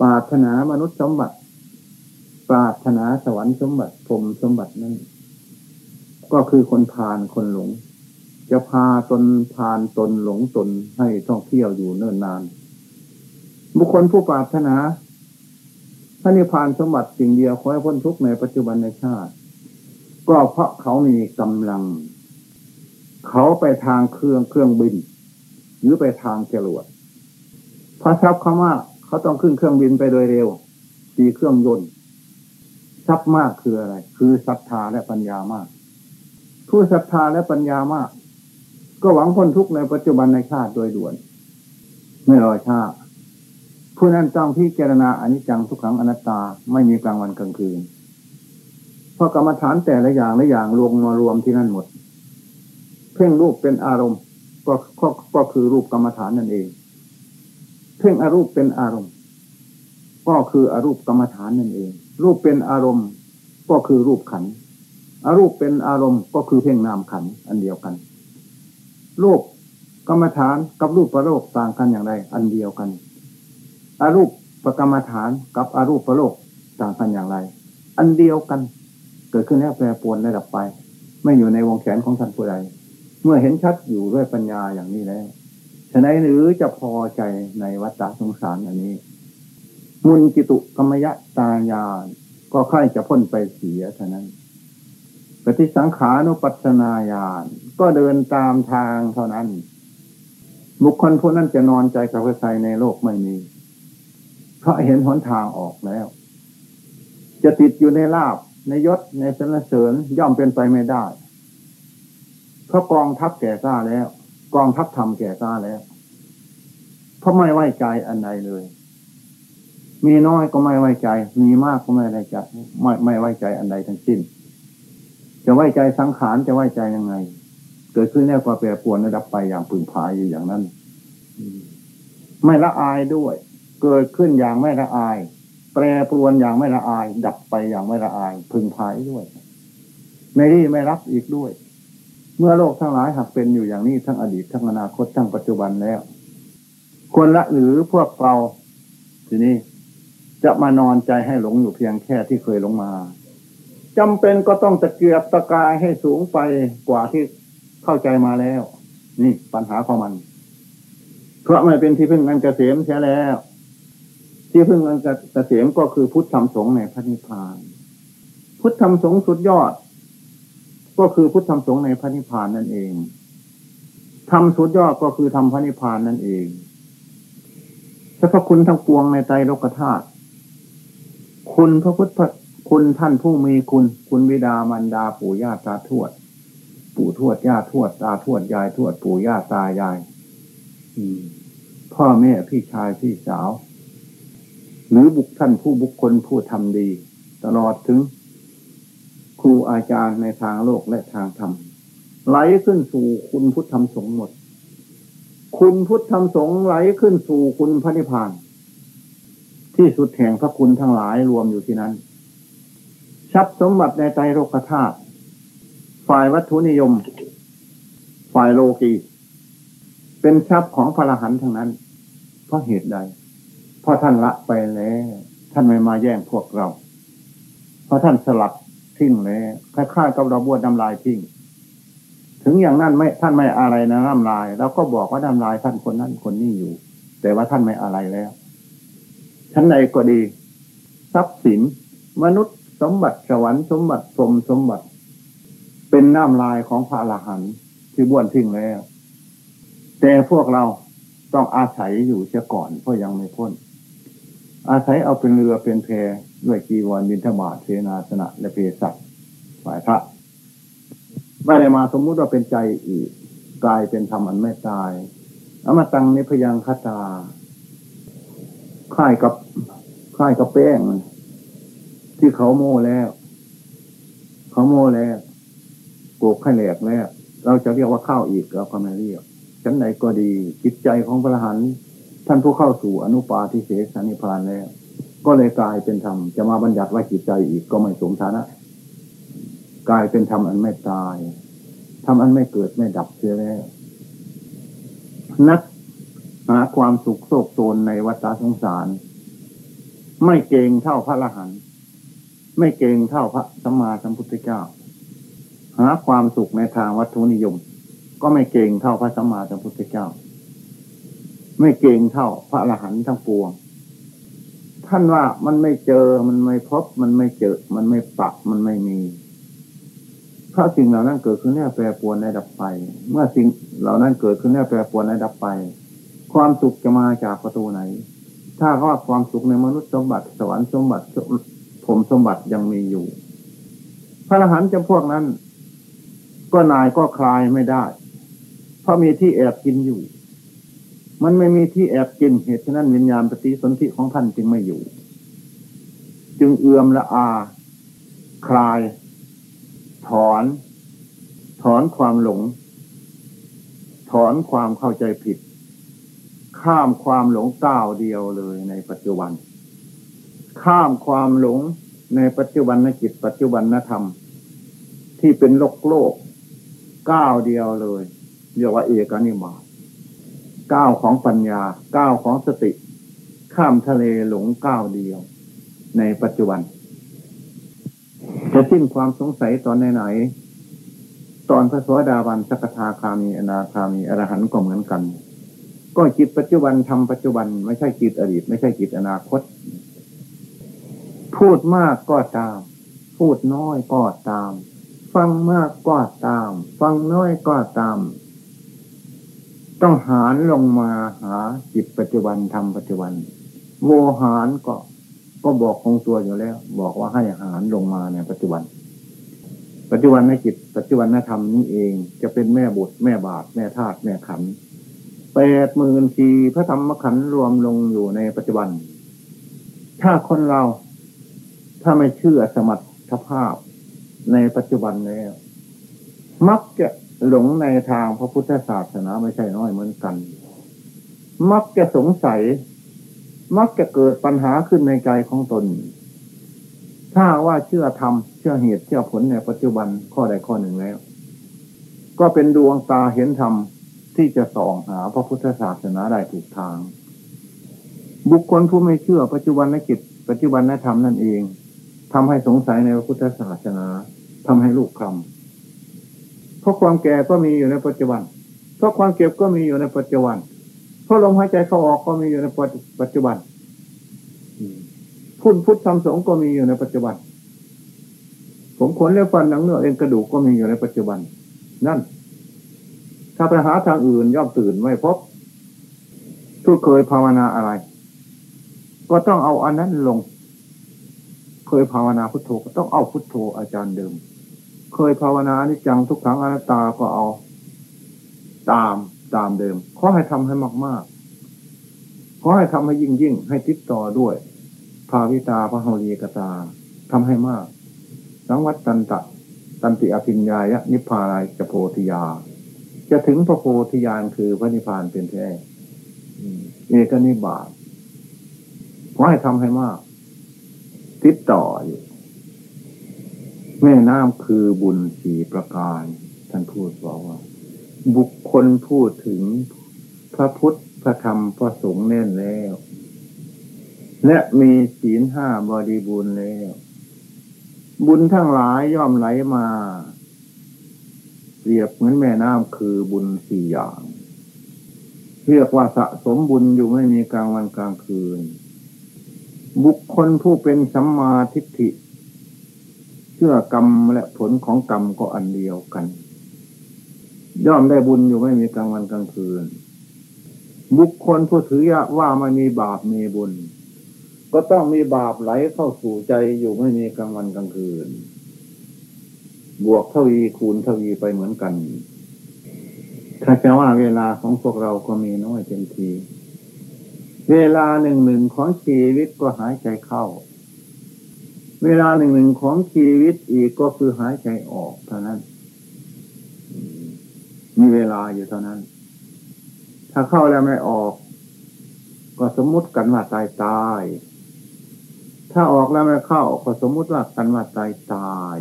ปรารถนามนุษย์สมบัติ ปรารถนาสวรรค์สมบัติพรมสมบัตินั้น ก็คือคนพาลคนหลง จะพาตนพาลตนหลงตนให้ท่องเที่ยวอยู่เนิ่นนาน บุคคลผู้ปรารถนาพระนิพพานสมบัติสิ่งเดียวขอให้พ้นทุกข์ในปัจจุบันในชาติ ก็เพราะเขามีกำลัง เขาไปทางเครื่องเครื่องบิน หรือไปทางจรวดพระทรัพย์เขามาก เขาต้องขึ้นเครื่องบินไปโดยเร็วตีเครื่องยนต์ทรัพย์มากคืออะไร คือศรัทธาและปัญญามาก ผู้ศรัทธาและปัญญามาก ก็หวังพ้นทุกข์ในปัจจุบันในชาติโดยด่วน ไม่รอช้าผู้นั้นต้องพิจารณาอนิจจังทุกขังอนัตตาไม่มีกลางวันกลางคืนเพราะกรรมฐานแต่ละอย่างละอย่างรวมมารวมที่นั่นหมด เพ่งรูปเป็นอารมณ์ก็ก็ก็คือรูปกรรมฐานนั่นเอง เพ่งอรูปเป็นอารมณ์ ก็คืออรูปกรรมฐานนั่นเอง รูปเป็นอารมณ์ ก็คือรูปขัน อรูปเป็นอารมณ์ก็คือเพ่งนามขันอันเดียวกันรูปกรรมฐานกับรูปประโลกต่างกันอย่างไร อันเดียวกันอารูปประกรรมฐานกับอารูปประโลกต่างกันอย่างไร อันเดียวกัน เกิดขึ้นแล้วแปรปรวนระดับไป ไม่อยู่ในวงแขนของท่านผู้ใดเมื่อเห็นชัดอยู่ด้วยปัญญาอย่างนี้แล้วฉะนั้นหรือจะพอใจในวัฏสงสารอันนี้ มุนจิตุกรรมยะตาญาณก็ค่อยจะพ้นไปเสียเท่านั้น ฏิสังขานุปัสนาญาณก็เดินตามทางเท่านั้น บุคคลผู้นั้นจะนอนใจกับใครในโลกไม่มี เพราะเห็นหนทางออกแล้ว จะติดอยู่ในลาบในยศในสรรเสริญย่อมเป็นไปไม่ได้ เพราะกองทัพแก่กล้าแล้ว กองทัพทำแก่กล้าแล้วเพราะไม่ไว้ใจอันใดเลย มีน้อยก็ไม่ไว้ใจ มีมากก็ไม่ไว้ใจ ไม่ไม่ไว้ใจอันใดทั้งสิ้น จะไว้ใจสังขารจะไว้ใจยังไง เกิดขึ้นแน่กว่าแปรปวนระดับไปอย่างปึงพายอยู่อย่างนั้นไม่ละอายด้วย เกิดขึ้นอย่างไม่ละอาย แปรปรวนอย่างไม่ละอาย ดับไปอย่างไม่ละอาย พึงพายด้วย ไม่รีไม่รับอีกด้วย เมื่อโลกทั้งหลายหากเป็นอยู่อย่างนี้ทั้งอดีตทั้งอนาคตทั้งปัจจุบันแล้วควรละหรือพวกเราทีนี้จะมานอนใจให้หลงอยู่เพียงแค่ที่เคยหลงมา จำเป็นก็ต้องตะเกียบตะกายให้สูงไปกว่าที่เข้าใจมาแล้ว นี่ปัญหาของมัน เพราะไม่เป็นที่พึ่งนันเกษมใช่แล้ว ที่พึ่งอันเกษมก็คือพุทธธรรมสงฆ์ในพระนิพพาน พุทธธรรมสงฆ์สุดยอด ก็คือพุทธธรรมสงฆ์ในพระนิพพานนั่นเองธรรมสุดยอดก็คือธรรมพระนิพพานนั่นเองสรรพคุณทั้งปวงในใจโลกธาตุคุณพระพุทธ คุณท่านผู้มีคุณ คุณบิดามารดาปู่ย่าตาทวด ปู่ทวดย่าทวดตาทวดยายทวดปู่ย่าตายายพ่อแม่พี่ชายพี่สาว หรือบุคท่านผู้บุคคลผู้ทำดี ตลอดถึง ครูอาจารย์ในทางโลกและทางธรรมไหลขึ้นสู่คุณพุทธธรรมสงฆ์หมด คุณพุทธธรรมสงฆ์ไหลขึ้นสู่คุณพระนิพพาน ที่สุดแห่งพระคุณทั้งหลายรวมอยู่ที่นั้น ทรัพย์สมบัติในใจโลกธาตุฝ่ายวัตถุนิยม ฝ่ายโลกีเป็นทรัพย์ของพระรหันทั้งนั้น เพราะเหตุใด เพราะท่านละไปแล้ว ท่านไม่มาแย่งพวกเรา เพราะท่านสลับทิ้งแล้วคล้ายๆกับเราบวชน้ำลายทิ้งถึงอย่างนั้นไม่ท่านไม่อะไรนะน้ำลายเราก็บอกว่าน้ำลายท่านคนนั้นคนนี้อยู่ แต่ว่าท่านไม่อะไรแล้วชั้นใดก็ดี ทรัพย์สินมนุษย์ สมบัติสวรรค์สมบัติสมสมบัติ เป็นน้ำลายของพระอรหันต์ที่บ้วนทิ้งแล้ว แต่พวกเราต้องอาศัยอยู่เสียก่อนเพราะยังไม่พ้น อาศัยเอาเป็นเรือเป็นเพด้วยกีวรบินธบาตเสนาสนะและเพศัตฝ่ายพระไม่ได้มาสมมุติว่าเป็นใจอีกกลายเป็นธรรมอันไม่ตายเอามาตังในพยังคตาค่ายกับค่ายกับแป้ง ที่เขาโม่แล้ว เขาโม่แล้วโกกข้าแหลกแล้ว เราจะเรียกว่าข้าวอีกเราก็ไม่เรียกชั้นไหนก็ดีจิตใจของพระหันท่านผู้เข้าสู่อนุปาทิเสสนิพานแล้ว ก็เลยกลายเป็นธรรมจะมาบัญญัติว่าจิตใจอีกก็ไม่สมฐานะ กลายเป็นธรรมอันไม่ตายธรรมอันไม่เกิดไม่ดับเสียแล้วนักหาความสุขโศกโศนในวัฏสงสาร ไม่เก่งเท่าพระละหัน ไม่เก่งเท่าพระสัมมาสัมพุทธเจ้า หาความสุขในทางวัตถุนิยม ก็ไม่เก่งเท่าพระสัมมาสัมพุทธเจ้า ไม่เก่งเท่าพระอรหันต์ทั้งปวง ท่านว่ามันไม่เจอมันไม่พบ มันไม่เจอ มันไม่ปะมันไม่มีเพถ้าสิ่งเหล่านั้นเกิดขึ้นแล้วแปรปรวนในดับไป เมื่อสิ่งเหล่านั้นเกิดขึ้นแล้วแปรปรวนในดับไป ความสุขจะมาจากประตูไหน ถ้าว่าความสุขในมนุษย์สมบัติสวรรค์สมบัติ มสมบัติยังมีอยู่ พระอรหันต์จำพวกนั้น ก็นายก็คลายไม่ได้ เพราะมีที่แอบกินอยู่ มันไม่มีที่แอบกินเหตุฉะนั้นวิญญาณปฏิสนธิของท่านจึงไม่อยู่ จึงเอื้อมละอา คลาย ถอน ถอนความหลง ถอนความเข้าใจผิด ข้ามความหลงก้าวเดียวเลยในปัจจุบัน ข้ามความหลงในปัจจุบันนจิตปัจจุบันนธรรม ที่เป็นโลกโลกก้าวเดียวเลย เรียกว่าเอกนิมาก้าวของปัญญาก้าวของสติ ข้ามทะเลหลงก้าวเดียว ในปัจจุบัน จะสิ้นความสงสัยตอนไหนๆตอนพระสวสดาวันสักทาคามีอนาคามีอรหันต์ก็เหมือนกัน ก็จิตปัจจุบันทำปัจจุบันไม่ใช่จิตอดีต ไม่ใช่จิตอนาคต พูดมากก็ตาม พูดน้อยก็ตาม ฟังมากก็ตาม ฟังน้อยก็ตาม ต้องหารลงมาหาจิตปัจจุบันทำปัจจุบัน โวหารก็ ก็บอกคงตัวอยู่แล้ว บอกว่าให้หารลงมาในปัจจุบัน ปัจจุบันในจิต ปัจจุบันนธรรมนี้เองจะเป็นแม่บุตรแม่บาทแม่ธาตุแม่ขันแปดหมื่นทีพระธรรมขันรวมลงอยู่ในปัจจุบัน ถ้าคนเรา ถ้าไม่เชื่อสมรรถภาพในปัจจุบันแล้มักจะหลงในทางพระพุทธศาสนาไม่ใช่น้อยเหมือนกัน มักจะสงสัย มักจะเกิดปัญหาขึ้นในใจของตน ถ้าว่าเชื่อธรรมเชื่อเหตุเชื่อผลในปัจจุบันข้อใดข้อหนึ่งแล้ว ก็เป็นดวงตาเห็นธรรมที่จะส่องหาพระพุทธศาสนาได้ถูกทาง บุคคลผู้ไม่เชื่อปัจจุบันนกิจปัจจุบันนธรรมนั่นเอง ทำให้สงสัยในพระพุทธศาสนาทำให้ลูกคำเพราะความแก่ก็มีอยู่ในปัจจุบัน เพราะความเก็บก็มีอยู่ในปัจจุบัน เพราะลมหายใจเข้าออกก็มีอยู่ในปัจจุบันพุทธพุทธธรรมสงฆ์ก็มีอยู่ในปัจจุบัน ผมขนเล็บฟันหนังเนื้อเอ็นกระดูกก็มีอยู่ในปัจจุบัน นั่น ถ้าไปหาทางอื่นย่อมตื่นไม่พบทุกเคยภาวนาอะไร ก็ต้องเอาอันนั้นลง เคยภาวนาพุทโธก็ต้องเอาพุทโธอาจารย์เดิม เคยภาวนานิจังทุกครั้งอนัตตาก็เอา ตามตามเดิมขอให้ทำให้มากๆขอให้ทำให้ยิ่งยิ่งให้ติดต่อด้วย ภาวิตาพระเฮรีกตาทำให้มาก สังวัตตันตะตันติอภิญญายะนิพพานายจะโพธิยา จะถึงพระโพธิญาณคือพระนิพพานเป็นแท้เอกนิบาตขอให้ทำให้มาก ติดต่ออยู่แม่น้ำคือบุญสี่ประการ ท่านพูดบอกว่า บุคคลพูดถึงพระพุทธพระธรรมพระสงฆ์แน่นแล้ว และมีศีลห้าบริบูรณ์แล้ว บุญทั้งหลายย่อมไหลมาเปรียบเหมือนแม่น้ำคือบุญสี่อย่าง เรียกว่าสะสมบุญอยู่ไม่มีกลางวันกลางคืน บุคคลผู้เป็นสัมมาทิฏฐิ เชื่อกรรมและผลของกรรมก็อันเดียวกัน ย่อมได้บุญอยู่ไม่มีกลางวันกลางคืน บุคคลผู้ถือยะว่าไม่มีบาปมีบุญ ก็ต้องมีบาปไหลเข้าสู่ใจอยู่ไม่มีกลางวันกลางคืน บวกเทวีคูณเทวีไปเหมือนกัน ถ้าจะว่าเวลาของพวกเราก็มีน้อยเต็มที เวลาหนึ่งหนึ่งของชีวิตก็หายใจเข้า เวลาหนึ่งหนึ่งของชีวิตอีกก็คือหายใจออกเท่านั้น มีเวลาอยู่เท่านั้น ถ้าเข้าแล้วไม่ออก ก็สมมุติกันว่าตายตาย ถ้าออกแล้วไม่เข้าก็สมมุติว่ากันว่าตายตาย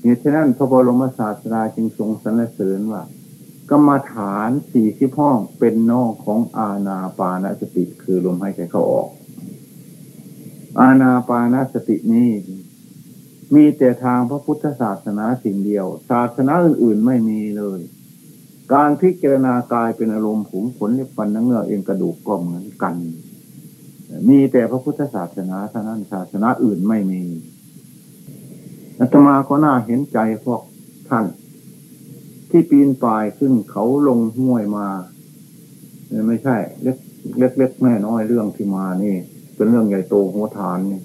เหตุฉะนั้นพระบรมศาสดาจึงทรงสรรเสริญว่า กรรมฐานสี่สิบห้องเป็นนอกของอาณาปานสติคือลมหายใจเข้าออก อาณาปานสตินี้มีแต่ทางพระพุทธศาสนาสิ่งเดียว ศาสนาอื่นๆไม่มีเลย การพิจารณากายเป็นอารมณ์ผงขนเล็บฟันนังเนื้อเองกระดูกก็เหมือนกัน มีแต่พระพุทธศาสนาเท่านั้นศาสนาอื่นไม่มีอาตมาก็น่าเห็นใจพวกท่าน ที่ปีนป่ายขึ้นเขาลงห้วยมาไม่ใช่ เล็กเล็กเล็กแม่น้อยเรื่องที่มานี่ เป็นเรื่องใหญ่โตหัวฐานนี่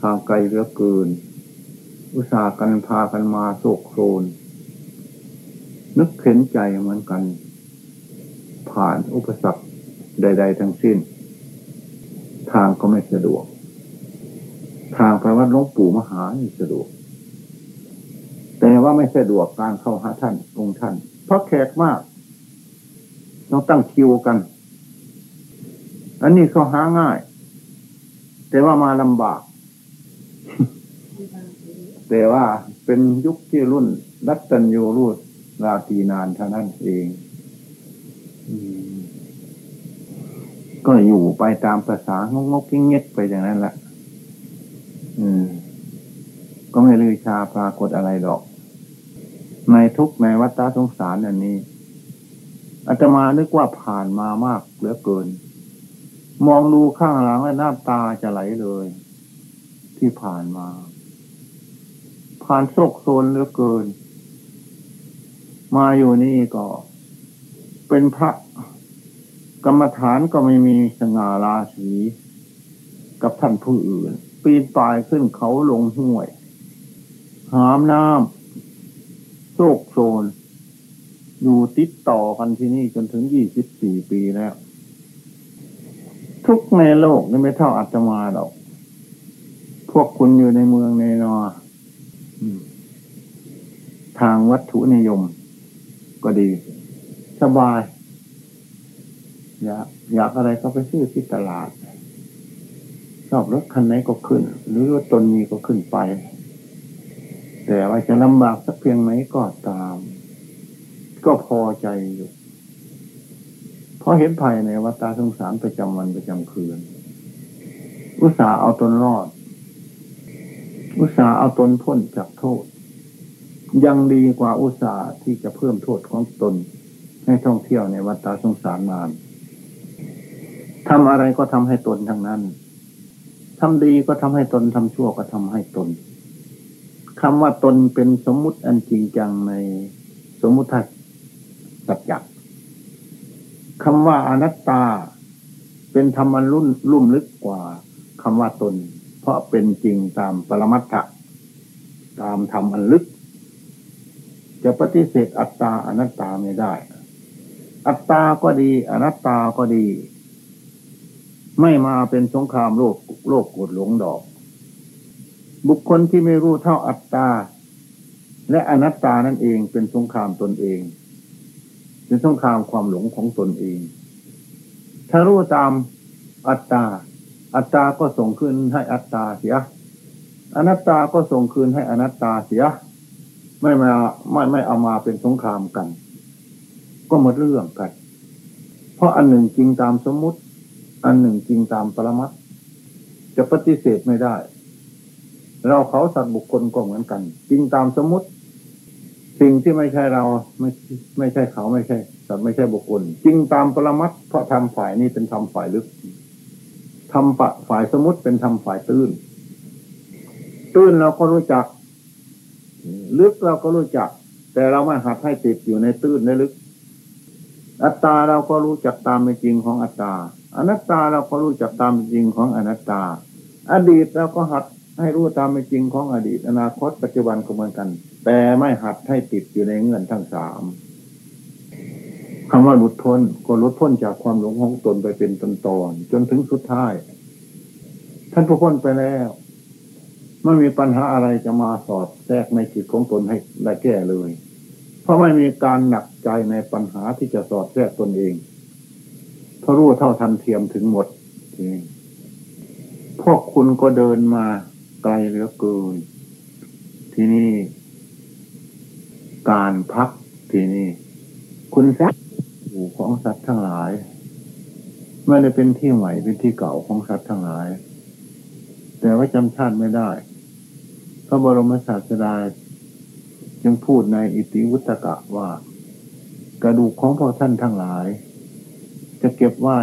ทางไกลเหลือเกิน อุตส่าห์กันพากันมาโศกโครน นึกเข็นใจเหมือนกัน ผ่านอุปสรรคใด ๆ ทั้งสิ้น ทางก็ไม่สะดวก ทางไปวัดหลวงปู่มหาสะดวก แต่ว่าไม่สะดวกการเข้าหาท่านองค์ท่าน เพราะแขกมาก ต้องตั้งคิวกัน อันนี้เขาหาง่าย แต่ว่ามาลำบาก แต่ว่าเป็นยุคที่รุ่นรัตตัญญูรูดราตีนานเท่านั้นเองก็อยู่ไปตามภาษางงกๆเงี้ยไปอย่างนั้นแหละ อืม ก็ไม่ลือชาปรากฏอะไรดอก ในทุกในวัฏสงสารอันนี้อาตมานึกว่าผ่านมามากเหลือเกิน มองดูข้างหลังแล้วน้ำตาจะไหลเลย ที่ผ่านมา ผ่านโศกโซนเหลือเกิน มาอยู่นี่ก็ เป็นพระกรรมฐานก็ไม่มีสง่าราศีกับท่านผู้อื่น ปีนป่ายขึ้นเขาลงห้วย หามน้ำ โศกโซนอยู่ติดต่อกันที่นี่จนถึงยี่สิบสี่ปีแล้ว ทุกในโลกนี่ไม่เท่าอาตมาหรอก พวกคุณอยู่ในเมืองในนอทางวัตถุนิยม ก็ดี สบาย อยากอยากอะไรก็ไปซื้อที่ตลาดชอบรถคันไหนก็ขึ้น หรือรถตนมีก็ขึ้นไป แต่ว่าจะลำบากสักเพียงไหนก็ตาม ก็พอใจอยู่เพราะเห็นภัยในวัฏสงสารประจำวันประจำคืน อุตสาเอาตนรอด อุตสาเอาตนพ้นจากโทษ ยังดีกว่าอุตสาที่จะเพิ่มโทษของตน ให้ท่องเที่ยวในวัฏสงสารนานทำอะไรก็ทำให้ตนทั้งนั้นทำดีก็ทำให้ตนทำชั่วก็ทำให้ตน คำว่าตนเป็นสมมุติอันจริงจังในสมมุติสัจจะคำว่าอนัตตา เป็นธรรมรุ่นลุ่มลึกกว่าคำว่าตน เพราะเป็นจริงตามปรมัตถะตามธรรมอันลึก จะปฏิเสธอัตตาอนัตตาไม่ได้ อัตตาก็ดี อนัตตาก็ดี ไม่มาเป็นสงครามโลกโลกกดหลงดอก บุคคลที่ไม่รู้เท่าอัตตา และอนัตตานั่นเองเป็นสงครามตนเอง เป็นสงครามความหลงของตนเอง ถ้ารู้ตามอัตตา อัตตาก็ส่งคืนให้อัตตาเสีย อนัตตาก็ส่งคืนให้อนัตตาเสีย ไม่มาไม่ไม่เอามาเป็นสงครามกัน ก็หมดเรื่องกัน เพราะอันหนึ่งจริงตามสมมุติ อันหนึ่งจริงตามปรมัตจะปฏิเสธไม่ได้ เราเขาสัตว์บุคคลก็เหมือนกันจริงตามสมมติ สิ่งที่ไม่ใช่เราไม่ไม่ใช่เขาไม่ใช่แต่ไม่ใช่บุคคลจริงตามปรมัตเพราะทำฝ่ายนี้เป็นทำฝ่ายลึกทำฝ่ายสมุติเป็นทำฝ่ายตื้น ตื้นเราก็รู้จัก ลึกเราก็รู้จัก แต่เราไม่หัดให้ติดอยู่ในตื้นในลึก อัตตาเราก็รู้จักตามเป็นจริงของอัตตาอนัตตาเราก็รู้จักตามเป็นจริงของอนัตตา อดีตเราก็หัด ให้รู้ตามเป็นจริงของอดีต อนาคตปัจจุบันก็เหมือนกัน แต่ไม่หัดให้ติดอยู่ในเงื่อนทั้งสามคำว่าหลุดพ้นก็ลดพ้นจากความหลงของตนไปเป็นตนตอนจนถึงสุดท้าย ท่านผู้พ้นไปแล้วไม่มีปัญหาอะไรจะมาสอดแทรกในจิตของตนให้ได้แก้เลย เพราะไม่มีการหนักใจในปัญหาที่จะสอดแทรกตนเองเพราะรู้เท่าทันเทียมถึงหมดพวกคุณก็เดินมา ไกลเหลือเกิน ที่นี่ การพักที่นี่คุณแท้อยู่ของสัตว์ทั้งหลายไม่ได้เป็นที่ใหม่เป็นที่เก่าของสัตว์ทั้งหลาย แต่ว่าจำชาติไม่ได้พระบรมศาสดาจึงพูดในอิติวุตกะว่า กระดูกของพ่อท่านทั้งหลาย จะเก็บไว้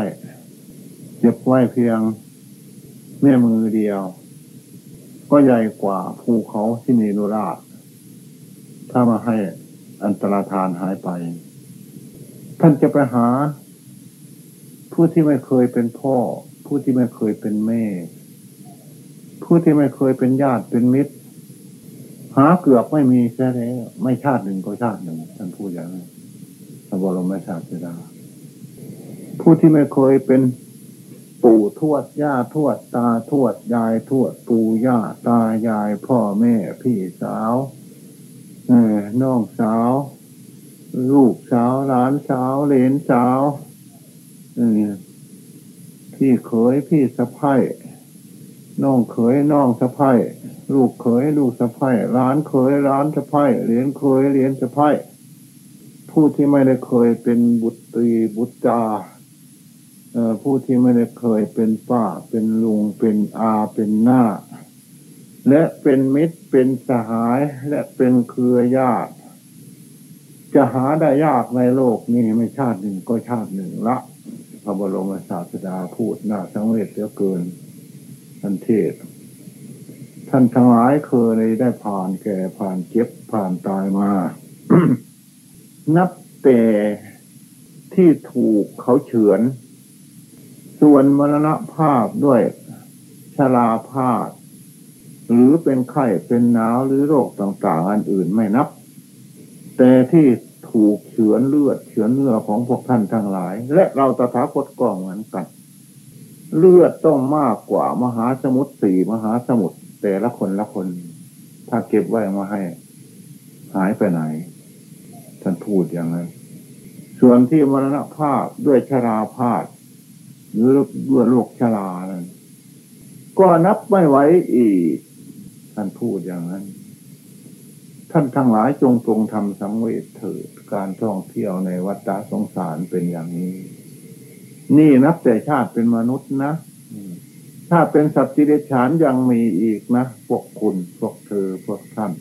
เก็บไว้เพียงแม่มือเดียว ก็ใหญ่กว่าภูเขาที่นีนุราช ถ้ามาให้อันตรธานหายไป ท่านจะไปหา ผู้ที่ไม่เคยเป็นพ่อ ผู้ที่ไม่เคยเป็นแม่ ผู้ที่ไม่เคยเป็นญาติเป็นมิตร หาเกือบไม่มีแค่แล้วไม่ชาติหนึ่งก็ชาติหนึ่งท่านพูดอย่างนี้พระบรมศาสดาผู้ที่ไม่เคยเป็น ปู่ทวดย่าทวดตาทวดยายทวดปู่ย่าตายายพ่อแม่พี่สาวน้องสาว ลูกสาวหลานสาวเหลนสาวพี่เขยพี่สะพ้ายน้องเขยน้องสะพ้ายลูกเขยลูกสะพ้ายร้านเขยร้านสะพ้ายเหรียญเขยเหรียญสะพ้ายผู้ที่ไม่ได้เคยเป็นบุตรีบุตรจา ผู้ที่ไม่ได้เคยเป็นป้า เป็นลุง เป็นอาเป็นหน้า และเป็นมิตรเป็นสหายและเป็นเครือญาติ จะหาได้ยากในโลกนี้ไม่ชาติหนึ่งก็ชาติหนึ่งละพระบรมศาสดาพูดน่าสังเวชเหลือเกินท่านเทศ ท่านทั้งหลายเคยได้ผ่านแก่ผ่านเจ็บผ่านตายมา นับแต่ที่ถูกเขาเฉือน ส่วนมรณภาพด้วยชราภาพหรือเป็นไข้เป็นหนาวหรือโรคต่างๆ อันอื่นไม่นับ แต่ที่ถูกเฉือนเลือดเฉือนเนื้อของพวกท่านทั้งหลาย และเราตถาคตก็เหมือนกัน เลือดต้องมากกว่ามหาสมุทรสี่มหาสมุทรแต่ละคนละคน ถ้าเก็บไว้มาให้ หายไปไหน ท่านพูดอย่างนั้น ส่วนที่มรณภาพด้วยชราภาพ หรือด้วยโรคชรานั้น ก็นับไม่ไหวอีก ท่านพูดอย่างนั้น ท่านทั้งหลายจงตรงทำสังเวชเถิดการท่องเที่ยวในวัฏสงสารเป็นอย่างนี้ นี่นับแต่ชาติเป็นมนุษย์นะถ้าเป็นสัตว์ที่เดชานยังมีอีกนะ พวกคุณพวกเธอพวกท่าน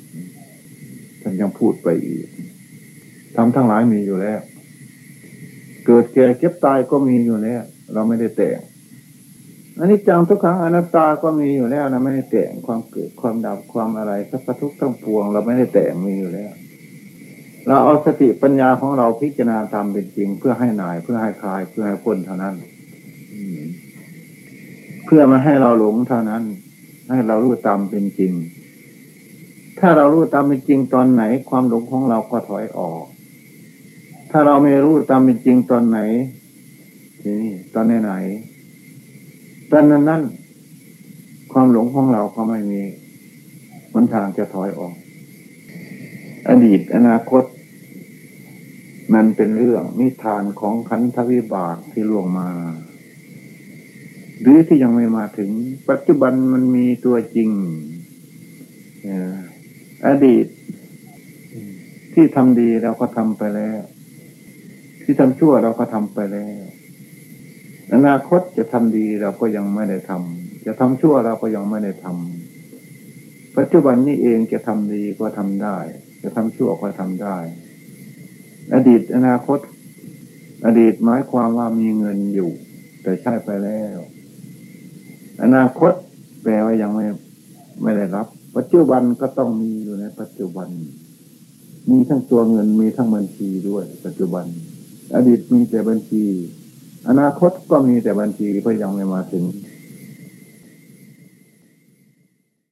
ท่านยังพูดไปอีกทำทั้งหลายมีอยู่แล้ว เกิดแก่เก็บตายก็มีอยู่แล้ว เราไม่ได้แต่งอันนี้จังทุกครั้งอนัตตาก็มีอยู่แล้วนะไม่ได้แต่งความเกิดความดับความอะไรสัพทุกทั้งปวง เราไม่ได้แต่งมีอยู่แล้ว เราเอาสติปัญญาของเราพิจารณาตามเป็นจริง เพื่อให้หนายเพื่อให้คลายเพื่อให้พ้นเท่านั้นเพื่อมาให้เราหลงเท่านั้น ให้เรารู้ตามเป็นจริง ถ้าเรารู้ตามเป็นจริงตอนไหน ความหลงของเราก็ถอยออก ถ้าเราไม่รู้ตามเป็นจริงตอนไหน นี่ตอนไหนตอนนั้นนั่นความหลงของเราก็ไม่มีมันทางจะถอยออก อดีตอนาคต มันเป็นเรื่องนิทานของขันธวิบากที่ล่วงมา หรือที่ยังไม่มาถึง ปัจจุบันมันมีตัวจริงอดีต ที่ทำดีเราก็ทำไปแล้ว ที่ทำชั่วเราก็ทำไปแล้ว อนาคตจะทำดีเราก็ยังไม่ได้ทำจะทำชั่วเราก็ยังไม่ได้ทำปัจจุบันนี้เองจะทำดีก็ทำได้ จะทำชั่วก็ทำได้ อดีตอนาคต อดีตหมายความว่ามีเงินอยู่ แต่ใช้ไปแล้ว อนาคตแปลว่ายังไม่ไม่ได้รับ ปัจจุบันก็ต้องมีอยู่ในปัจจุบัน มีทั้งตัวเงินมีทั้งบัญชีด้วย ปัจจุบัน อดีตมีแต่บัญชี อนาคตก็มีแต่บัญชีก็ยังไม่มาถึง